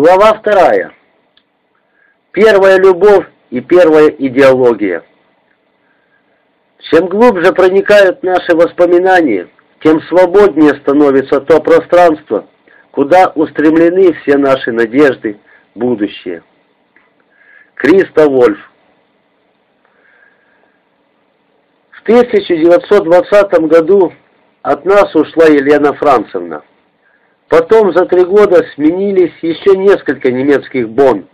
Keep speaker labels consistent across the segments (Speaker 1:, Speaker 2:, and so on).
Speaker 1: Глава вторая. Первая любовь и первая идеология. Чем глубже проникают наши воспоминания, тем свободнее становится то пространство, куда устремлены все наши надежды, будущее. Криста Вольф. В 1920 году от нас ушла Елена Францевна. Потом за три года сменились еще несколько немецких бон.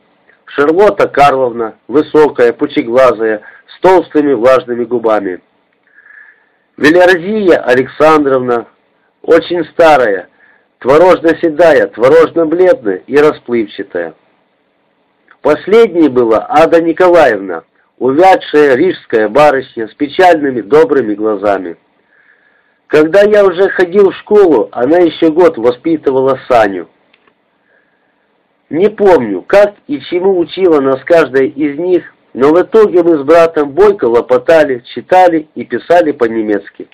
Speaker 1: Шарлотта Карловна, высокая, пучеглазая, с толстыми влажными губами. Велерзия Александровна, очень старая, творожно-седая, творожно-бледная и расплывчатая. Последней была Ада Николаевна, увядшая рижская барышня с печальными добрыми глазами. Когда я уже ходил в школу, она еще год воспитывала Саню. Не помню, как и чему учила нас каждая из них, но в итоге мы с братом бойко лопотали, читали и писали по-немецки.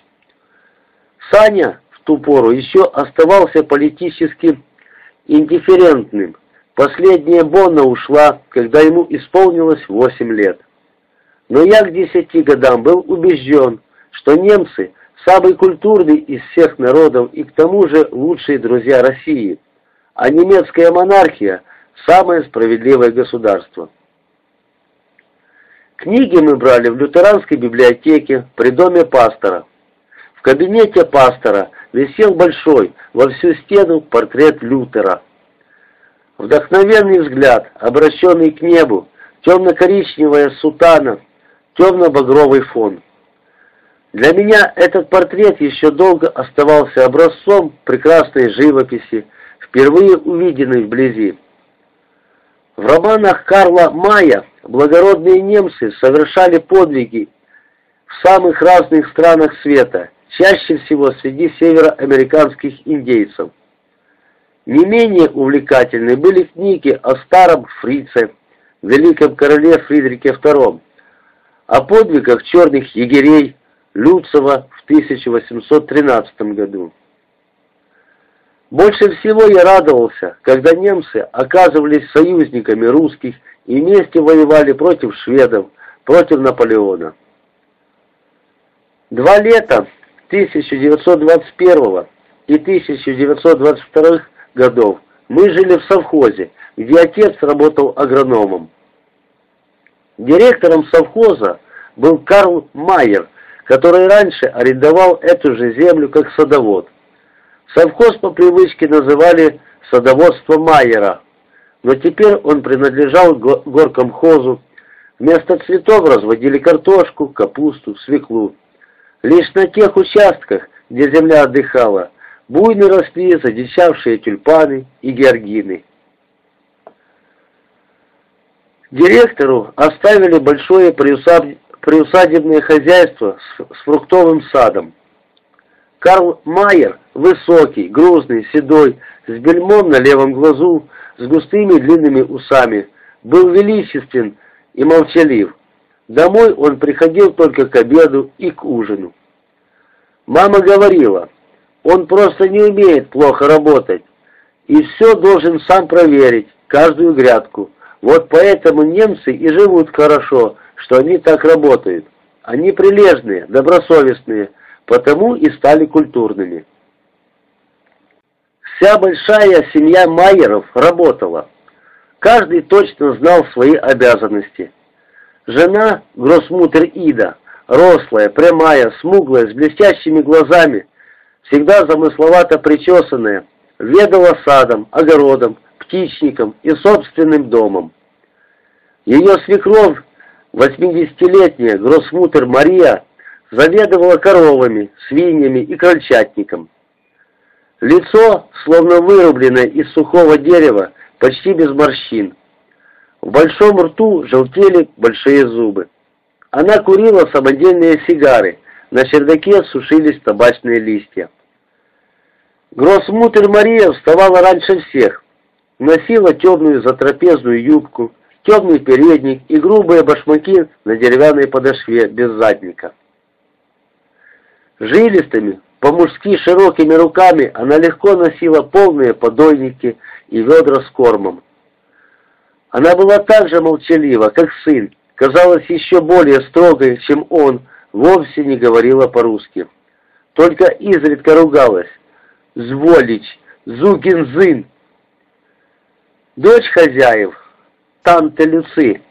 Speaker 1: Саня в ту пору еще оставался политически индифферентным. Последняя Бонна ушла, когда ему исполнилось 8 лет. Но я к десяти годам был убежден, что немцы самый культурный из всех народов и к тому же лучшие друзья России, а немецкая монархия – самое справедливое государство. Книги мы брали в лютеранской библиотеке при доме пастора. В кабинете пастора висел большой, во всю стену портрет Лютера. Вдохновенный взгляд, обращенный к небу, темно-коричневая сутана, темно-багровый фон – для меня этот портрет еще долго оставался образцом прекрасной живописи, впервые увиденной вблизи. В романах Карла Мая благородные немцы совершали подвиги в самых разных странах света, чаще всего среди североамериканских индейцев. Не менее увлекательны были книги о старом фрице, великом короле Фридрике II, о подвигах черных егерей, Люцева в 1813 году. Больше всего я радовался, когда немцы оказывались союзниками русских и вместе воевали против шведов, против Наполеона. Два лета 1921 и 1922 годов мы жили в совхозе, где отец работал агрономом. Директором совхоза был Карл Майер – который раньше арендовал эту же землю как садовод. Совхоз по привычке называли садоводство Майера, но теперь он принадлежал горкомхозу. Вместо цветов разводили картошку, капусту, свеклу. Лишь на тех участках, где земля отдыхала, буйно росли задичавшие тюльпаны и георгины. Директору оставили большое приусадебное хозяйство с, с фруктовым садом. Карл Майер, высокий, грузный, седой, с бельмом на левом глазу, с густыми длинными усами, был величествен и молчалив. Домой он приходил только к обеду и к ужину. Мама говорила, он просто не умеет плохо работать, и все должен сам проверить, каждую грядку. Вот поэтому немцы и живут хорошо, что они так работают. Они прилежные, добросовестные, потому и стали культурными. Вся большая семья Майеров работала. Каждый точно знал свои обязанности. Жена, гроссмутер Ида, рослая, прямая, смуглая, с блестящими глазами, всегда замысловато причесанная, ведала садом, огородом, птичником и собственным домом. Ее свекровь Восьмидесятилетняя гроссмутер Мария заведовала коровами, свиньями и крольчатником. Лицо, словно вырубленное из сухого дерева, почти без морщин. В большом рту желтели большие зубы. Она курила самодельные сигары, на чердаке сушились табачные листья. Гроссмутер Мария вставала раньше всех, носила темную затрапезную юбку, темный передник и грубые башмаки на деревянной подошве без задника. Жилистыми, по-мужски широкими руками она легко носила полные подойники и ведра с кормом. Она была так же молчалива, как сын, казалась еще более строгой, чем он, вовсе не говорила по-русски. Только изредка ругалась. «Зволич! Зукин-зын!» Дочь хозяев, Танта Люци,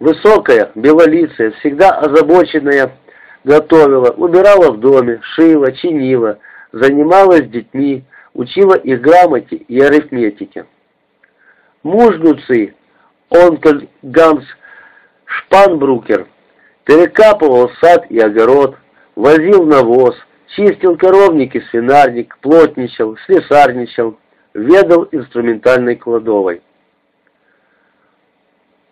Speaker 1: высокая, белолицая, всегда озабоченная, готовила, убирала в доме, шила, чинила, занималась детьми, учила их грамоте и арифметике. Муж Люци, онкель Ганс Шпанбрукер, перекапывал сад и огород, возил навоз, чистил коровники, свинарник, плотничал, слесарничал, ведал инструментальной кладовой.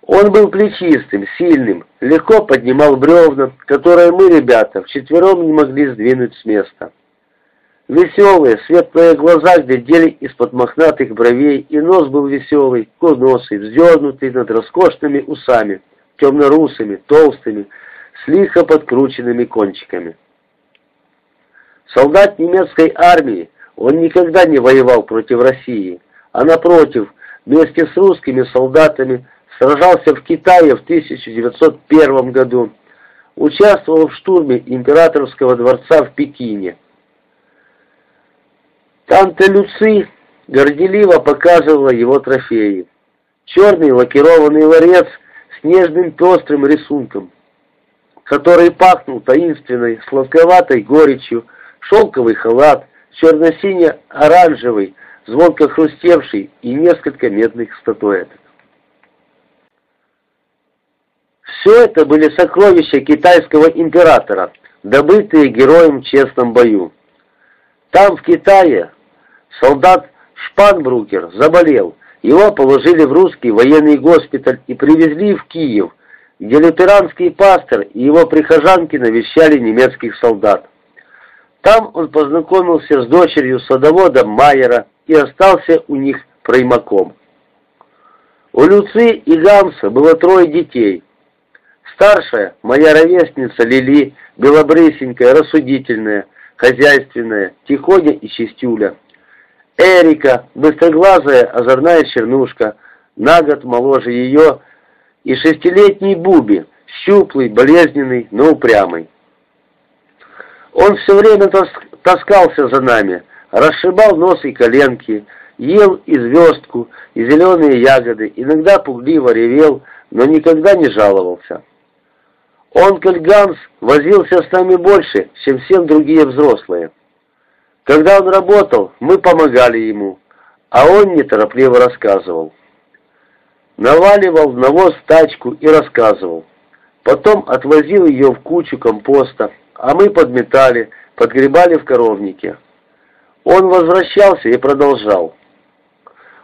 Speaker 1: Он был плечистым, сильным, легко поднимал бревна, которые мы, ребята, вчетвером не могли сдвинуть с места. Веселые, светлые глаза глядели из-под мохнатых бровей, и нос был веселый, курносый, вздернутый над роскошными усами, темно-русыми, толстыми, с лихо подкрученными кончиками. Солдат немецкой армии, он никогда не воевал против России, а напротив, вместе с русскими солдатами сражался в Китае в 1901 году, участвовал в штурме императорского дворца в Пекине. Танта Люци горделиво показывала его трофеи. Черный лакированный ларец с нежным пестрым рисунком, который пахнул таинственной, сладковатой горечью, шелковый халат, черно-сине-оранжевый, звонко хрустевший и несколько медных статуэток. Все это были сокровища китайского императора, добытые героем в честном бою. Там, в Китае, солдат Шпанбрукер заболел. Его положили в русский военный госпиталь и привезли в Киев, где лютеранский пастор и его прихожанки навещали немецких солдат. Там он познакомился с дочерью садовода Майера и остался у них проймаком. У Люци и Гамса было трое детей. Старшая, моя ровесница Лили, белобрысенькая, рассудительная, хозяйственная, тихоня и чистюля. Эрика, быстроглазая, озорная чернушка, на год моложе ее, и шестилетний Буби, щуплый, болезненный, но упрямый. Он все время таскался за нами, расшибал нос и коленки, ел и звездку, и зеленые ягоды, иногда пугливо ревел, но никогда не жаловался. Онкель Ганс возился с нами больше, чем все другие взрослые. Когда он работал, мы помогали ему, а он неторопливо рассказывал. Наваливал в навоз тачку и рассказывал. Потом отвозил ее в кучу компоста, а мы подметали, подгребали в коровнике. Он возвращался и продолжал.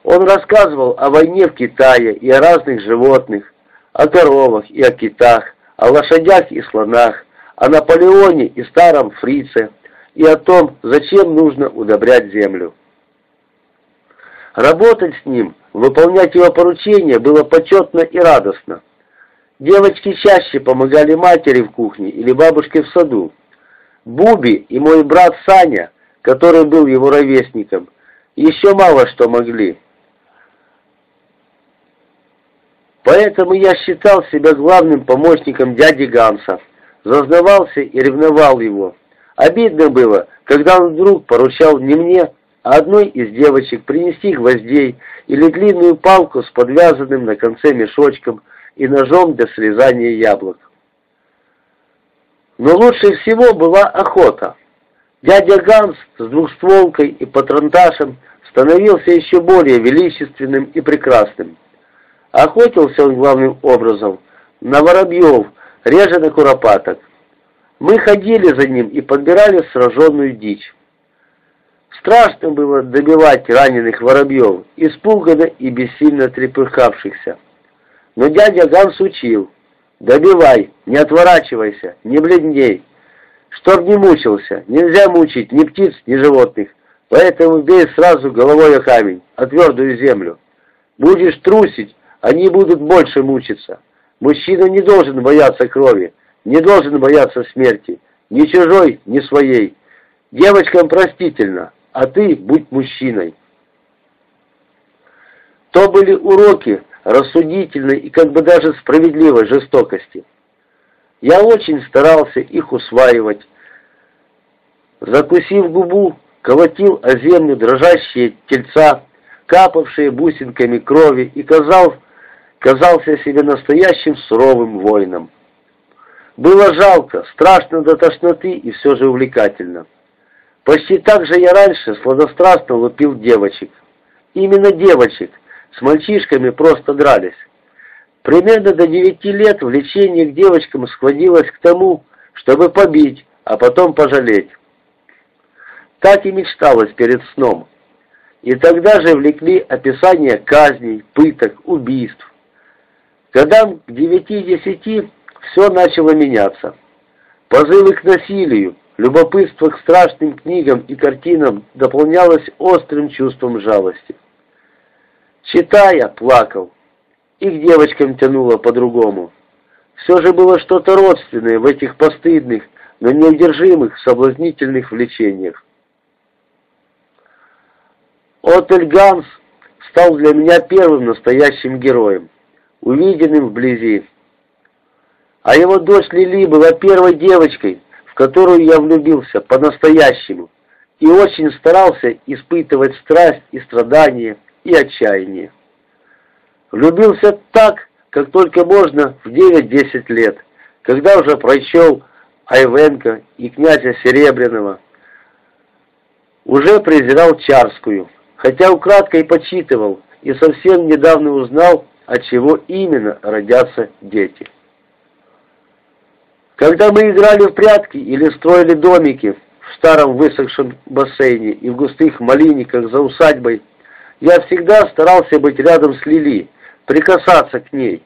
Speaker 1: Он рассказывал о войне в Китае и о разных животных, о коровах и о китах, о лошадях и слонах, о Наполеоне и старом фрице, и о том, зачем нужно удобрять землю. Работать с ним, выполнять его поручения было почетно и радостно. Девочки чаще помогали матери в кухне или бабушке в саду. Буби и мой брат Саня, который был его ровесником, еще мало что могли. Поэтому я считал себя главным помощником дяди Ганса, зазнавался и ревновал его. Обидно было, когда он вдруг поручал не мне, а одной из девочек принести гвоздей или длинную палку с подвязанным на конце мешочком, и ножом для срезания яблок. Но лучше всего была охота. Дядя Ганс с двухстволкой и патронташем становился еще более величественным и прекрасным. Охотился он главным образом на воробьев, реже на куропаток. Мы ходили за ним и подбирали сраженную дичь. Страшно было добивать раненых воробьев, испуганно и бессильно трепыхавшихся. Но дядя Ганс учил. Добивай, не отворачивайся, не бледней. Чтоб не мучился, нельзя мучить ни птиц, ни животных. Поэтому бей сразу головой о камень, о твердую землю. Будешь трусить, они будут больше мучиться. Мужчина не должен бояться крови, не должен бояться смерти, ни чужой, ни своей. Девочкам простительно, а ты будь мужчиной. То были уроки, рассудительной и как бы даже справедливой жестокости. Я очень старался их усваивать. Закусив губу, колотил о землю дрожащие тельца, капавшие бусинками крови, и казал, казался себе настоящим суровым воином. Было жалко, страшно до тошноты и все же увлекательно. Почти так же я раньше сладострастно лупил девочек. Именно девочек, с мальчишками просто дрались. Примерно до девяти лет влечение к девочкам склонилось к тому, чтобы побить, а потом пожалеть. Так и мечталось перед сном. И тогда же влекли описание казней, пыток, убийств. Годам к девяти-десяти все начало меняться. Позывы к насилию, любопытство к страшным книгам и картинам дополнялось острым чувством жалости. Читая, плакал, и к девочкам тянуло по-другому. Все же было что-то родственное в этих постыдных, но неудержимых, соблазнительных влечениях. Отель Ганс стал для меня первым настоящим героем, увиденным вблизи. А его дочь Лили была первой девочкой, в которую я влюбился по-настоящему, и очень старался испытывать страсть и страдания, и отчаяние. Влюбился так, как только можно в 9-10 лет, когда уже прочел Айвенко и князя Серебряного. Уже презирал Чарскую, хотя украдкой почитывал и совсем недавно узнал, от чего именно родятся дети. Когда мы играли в прятки или строили домики в старом высохшем бассейне и в густых малиниках за усадьбой, я всегда старался быть рядом с Лили, прикасаться к ней.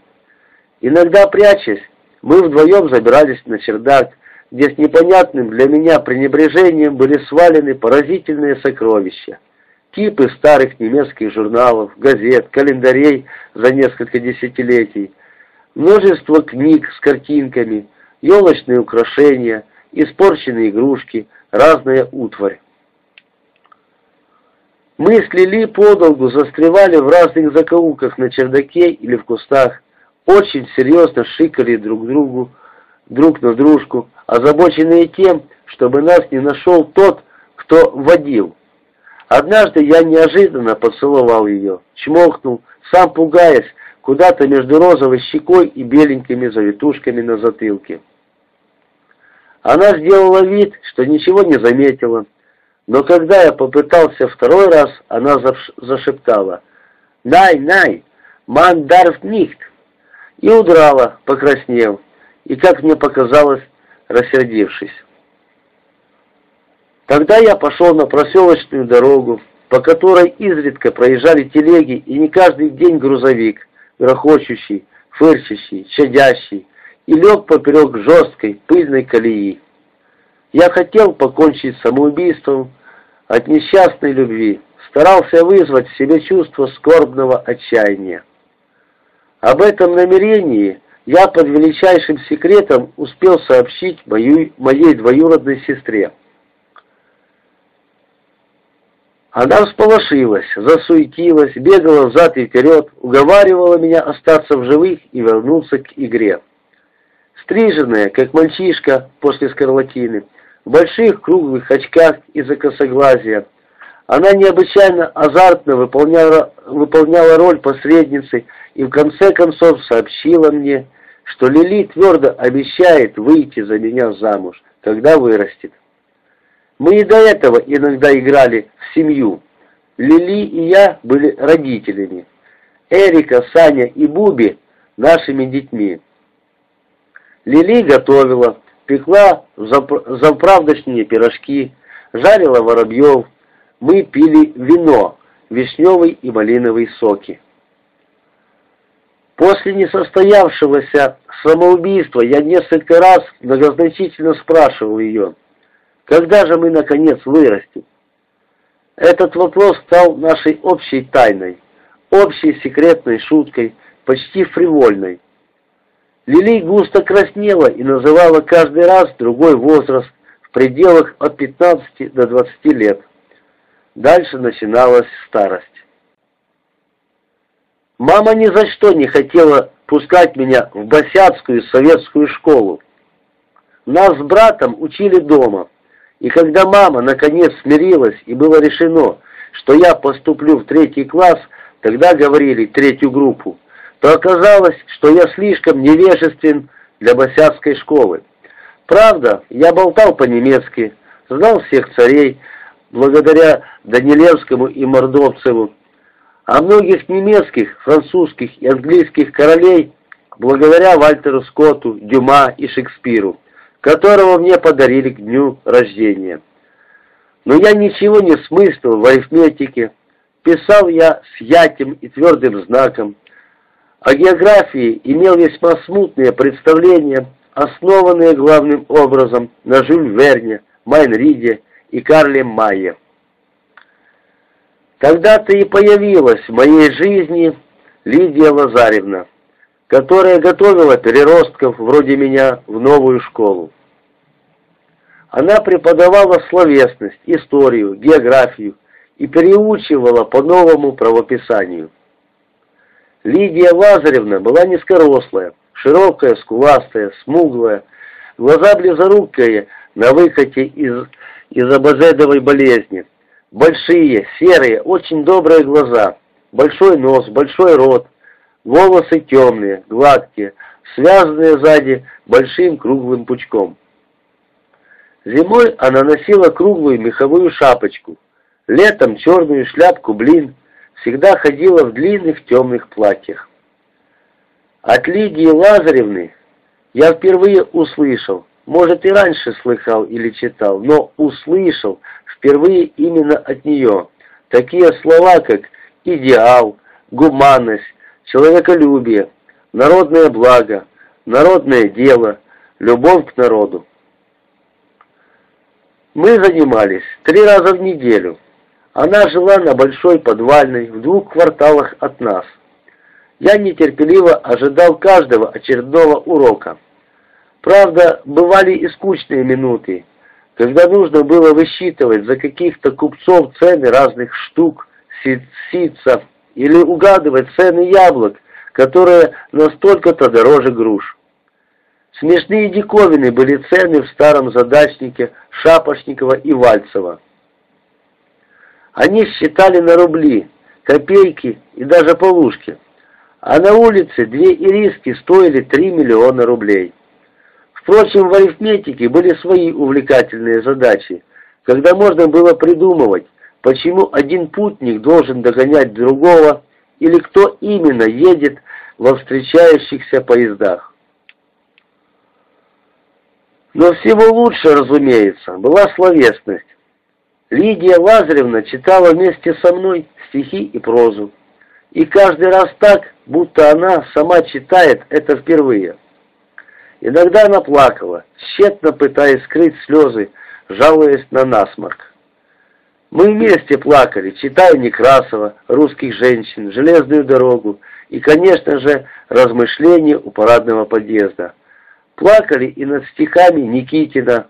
Speaker 1: Иногда, прячась, мы вдвоем забирались на чердак, где с непонятным для меня пренебрежением были свалены поразительные сокровища. Кипы старых немецких журналов, газет, календарей за несколько десятилетий, множество книг с картинками, елочные украшения, испорченные игрушки, разная утварь. Мы с Лили подолгу застревали в разных закоулках на чердаке или в кустах, очень серьезно шикали друг другу, друг на дружку, озабоченные тем, чтобы нас не нашел тот, кто водил. Однажды я неожиданно поцеловал ее, чмокнул, сам пугаясь, куда-то между розовой щекой и беленькими завитушками на затылке. Она сделала вид, что ничего не заметила, но когда я попытался второй раз, она зашептала «Най, най, ман дарф нихт!» и удрала, покраснев, и, как мне показалось, рассердившись. Тогда я пошел на проселочную дорогу, по которой изредка проезжали телеги и не каждый день грузовик, грохочущий, фырчащий, чадящий, и лег поперек жесткой, пыльной колеи. Я хотел покончить самоубийством от несчастной любви, старался вызвать в себе чувство скорбного отчаяния. Об этом намерении я под величайшим секретом успел сообщить моей двоюродной сестре. Она всполошилась, засуетилась, бегала взад и вперед, уговаривала меня остаться в живых и вернуться к игре. Стриженная, как мальчишка после скарлатины, в больших круглых очках из-за косоглазия. Она необычайно азартно выполняла, выполняла роль посредницы и в конце концов сообщила мне, что Лили твердо обещает выйти за меня замуж, когда вырастет. Мы и до этого иногда играли в семью. Лили и я были родителями. Эрика, Саня и Буби – нашими детьми. Лили готовила, пекла заправдочные пирожки, жарила воробьев, мы пили вино, вишневый и малиновый соки. После несостоявшегося самоубийства я несколько раз многозначительно спрашивал ее, когда же мы наконец вырастем? Этот вопрос стал нашей общей тайной, общей секретной шуткой, почти фривольной. Лили густо краснела и называла каждый раз другой возраст в пределах от 15 до 20 лет. Дальше начиналась старость. Мама ни за что не хотела пускать меня в босяцкую советскую школу. Нас с братом учили дома, и когда мама наконец смирилась и было решено, что я поступлю в третий класс, тогда говорили третью группу, то оказалось, что я слишком невежествен для босяцкой школы. Правда, я болтал по-немецки, знал всех царей, благодаря Данилевскому и Мордовцеву, а многих немецких, французских и английских королей благодаря Вальтеру Скотту, Дюма и Шекспиру, которого мне подарили к дню рождения. Но я ничего не смыслил в арифметике, писал я с ятем и твердым знаком. О географии имел весьма смутные представления, основанные главным образом на Жюль Верне, Майнриде и Карле Майе. Когда-то и появилась в моей жизни Лидия Лазаревна, которая готовила переростков вроде меня в новую школу. Она преподавала словесность, историю, географию и переучивала по новому правописанию. Лидия Лазаревна была низкорослая, широкая, скуластая, смуглая, глаза близорукие на выкате из, из абазедовой болезни, большие, серые, очень добрые глаза, большой нос, большой рот, волосы темные, гладкие, связанные сзади большим круглым пучком. Зимой она носила круглую меховую шапочку, летом черную шляпку-блин, всегда ходила в длинных темных платьях. От Лидии Лазаревны я впервые услышал, может и раньше слыхал или читал, но услышал впервые именно от нее такие слова, как «идеал», «гуманность», человеколюбие, народное благо, народное дело, любовь к народу. Мы занимались три раза в неделю. Она жила на Большой Подвальной, в двух кварталах от нас. Я нетерпеливо ожидал каждого очередного урока. Правда, бывали и скучные минуты, когда нужно было высчитывать за каких-то купцов цены разных штук, ситцев, или угадывать цены яблок, которые настолько-то дороже груш. Смешные диковины были цены в старом задачнике Шапошникова и Вальцева. Они считали на рубли, копейки и даже полушки, а на улице две ириски стоили 3 миллиона рублей. Впрочем, в арифметике были свои увлекательные задачи, когда можно было придумывать, почему один путник должен догонять другого, или кто именно едет во встречающихся поездах. Но всего лучше, разумеется, была словесность. Лидия Лазаревна читала вместе со мной стихи и прозу. И каждый раз так, будто она сама читает это впервые. Иногда она плакала, тщетно пытаясь скрыть слезы, жалуясь на насморк. Мы вместе плакали, читая Некрасова, русских женщин, железную дорогу и, конечно же, размышления у парадного подъезда. Плакали и над стихами Никитина,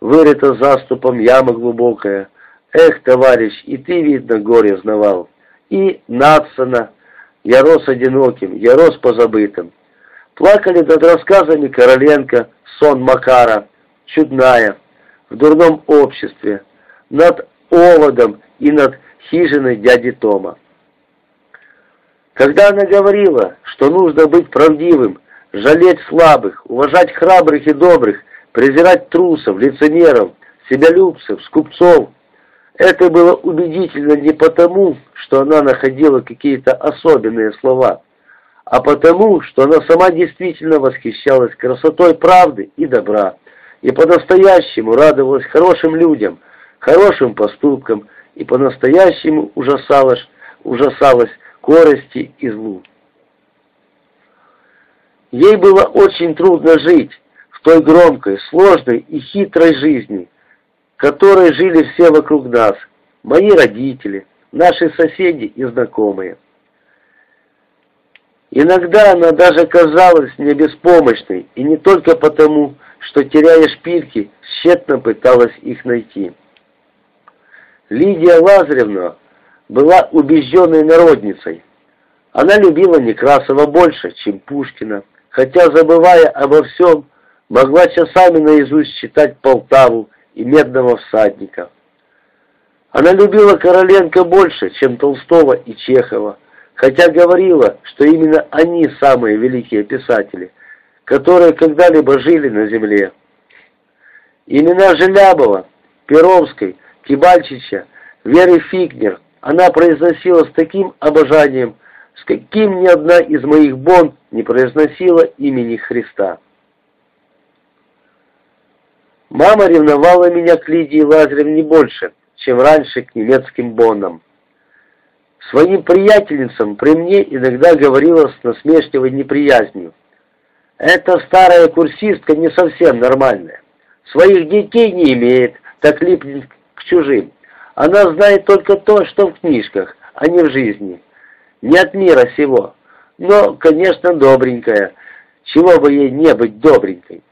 Speaker 1: вырыта заступом яма глубокая. Эх, товарищ, и ты, видно, горе знавал. И Надсона, я рос одиноким, я рос позабытым. Плакали над рассказами Короленко, сон Макара, чудная, в дурном обществе, над оводом и над хижиной дяди Тома. Когда она говорила, что нужно быть правдивым, жалеть слабых, уважать храбрых и добрых, презирать трусов, лицемеров, себялюбцев, скупцов, это было убедительно не потому, что она находила какие-то особенные слова, а потому, что она сама действительно восхищалась красотой правды и добра, и по-настоящему радовалась хорошим людям, хорошим поступкам и по-настоящему ужасалась, ужасалась корости и злу. Ей было очень трудно жить в той громкой, сложной и хитрой жизни, которой жили все вокруг нас, мои родители, наши соседи и знакомые. Иногда она даже казалась мне беспомощной, и не только потому, что, теряя шпильки, тщетно пыталась их найти. Лидия Лазаревна была убежденной народницей. Она любила Некрасова больше, чем Пушкина, хотя, забывая обо всем, могла часами наизусть читать Полтаву и Медного всадника. Она любила Короленко больше, чем Толстого и Чехова, хотя говорила, что именно они самые великие писатели, которые когда-либо жили на земле. Имена Желябова, Перовской, Кибальчича, Веры Фигнер она произносила с таким обожанием, с каким ни одна из моих бон не произносила имени Христа. Мама ревновала меня к Лидии Лазаревне больше, чем раньше к немецким бонам. Своим приятельницам при мне иногда говорила с насмешливой неприязнью. Эта старая курсистка не совсем нормальная. Своих детей не имеет, так липнет чужим. Она знает только то, что в книжках, а не в жизни. Не от мира сего. Но, конечно, добренькая. Чего бы ей не быть добренькой?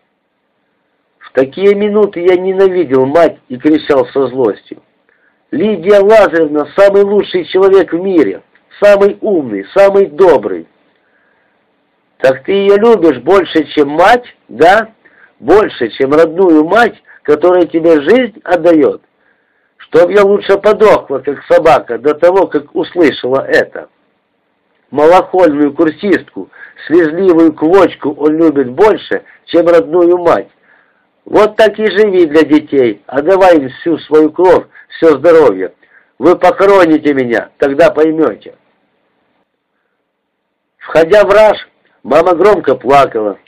Speaker 1: В такие минуты я ненавидел мать и кричал со злостью. Лидия Лазаревна самый лучший человек в мире, самый умный, самый добрый. Так ты ее любишь больше, чем мать, да? Больше, чем родную мать, которая тебе жизнь отдает? Чтоб я лучше подохла, как собака, до того, как услышала это. Малохольную курсистку, слезливую квочку он любит больше, чем родную мать. Вот так и живи для детей, а давай им всю свою кровь, все здоровье. Вы похороните меня, тогда поймете. Входя в раж, мама громко плакала,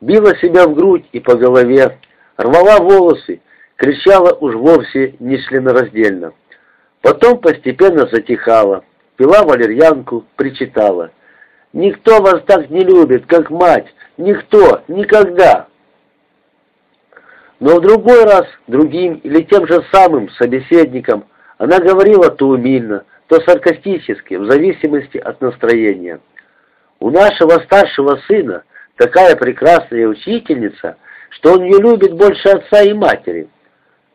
Speaker 1: била себя в грудь и по голове, рвала волосы, кричала уж вовсе нечленораздельно. Потом постепенно затихала, пила валерьянку, причитала. «Никто вас так не любит, как мать! Никто! Никогда!» Но в другой раз другим или тем же самым собеседникам она говорила то умильно, то саркастически, в зависимости от настроения. «У нашего старшего сына такая прекрасная учительница, что он ее любит больше отца и матери».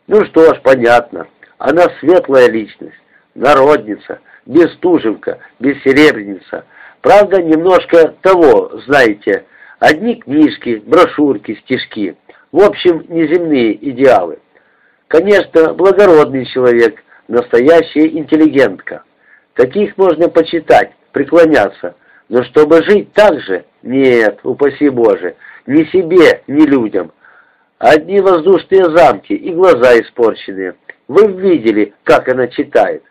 Speaker 1: Ну что ж, понятно. Она светлая личность, народница, бестужевка, бессеребреница. Правда, немножко того, знаете, одни книжки, брошюрки, стишки. В общем, неземные идеалы. Конечно, благородный человек, настоящая интеллигентка. Таких можно почитать, преклоняться. Но чтобы жить так же, нет, упаси Боже, ни себе, ни людям – Одни воздушные замки и глаза испорченные. Вы видели, как она читает.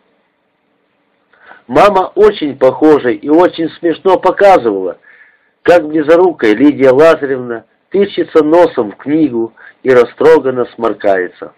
Speaker 1: Мама очень похожа и очень смешно показывала, как близорукая Лидия Лазаревна тычется носом в книгу и растроганно сморкается.